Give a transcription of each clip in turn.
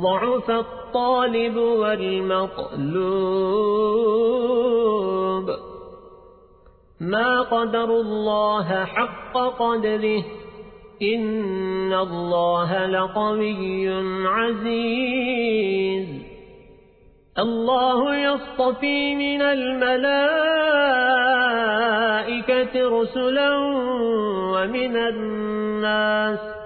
ضعف الطالب والمطلوب. ما قدر الله حق قدره إن الله لقوي عزيز. الله يصطفي من الملائكة رسلا ومن الناس.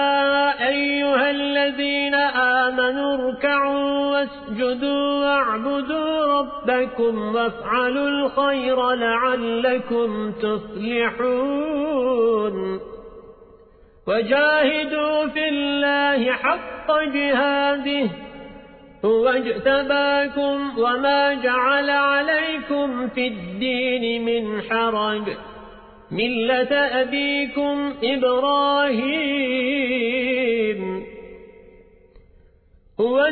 واسجدوا واعبدوا ربكم وافعلوا الخير لعلكم تفلحون. وجاهدوا في الله حق جهاده هو اجتباكم وما جعل عليكم في الدين من حرج. ملة أبيكم إبراهيم.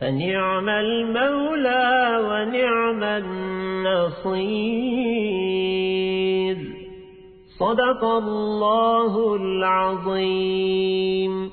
فنعم المولى ونعم النصير. صدق الله العظيم.